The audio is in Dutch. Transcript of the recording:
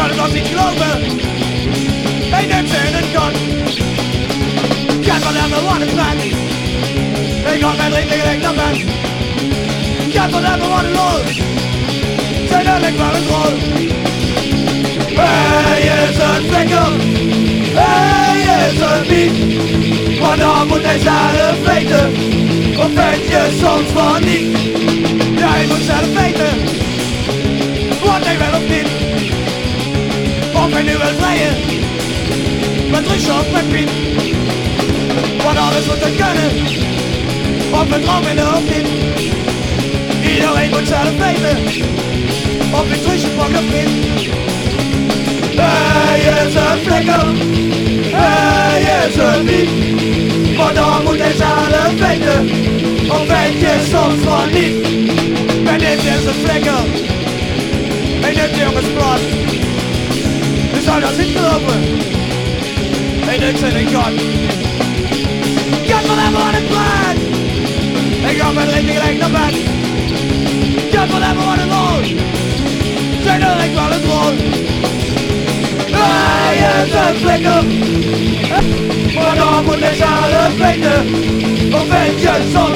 zou het nog niet geloven. Hij neemt in het gat. Gaat van hem een plan. Ik had mijn drinken gelijk naar bed. Gaat van hem een lol. Zijn er ik wel een rol. Hij is een flikker. Hij is een biet. Maar dan moet hij zelf weten. Of weet je soms van niet. Ja, hij moet zelf weten. Nu wil vrijen. Met Russen of met Piet. Want alles moet er kunnen. Of met Robin of niet. Iedereen moet zelf weten. Of ik Russen pak of niet. Hij is een flikker. Hij is een biet. Maar dan moet hij zelf weten. Of weet je soms van niet. En dit is een flikker. En dit jongens dat niet geloven. En een gat. Gat van aan het plaat. Ik ga met drinken gelijk naar bed. Gat van hem aan het rol. Zijn er ik wel het. Hij is een flikker. Maar dan moet hij zelf weten. Of weet je.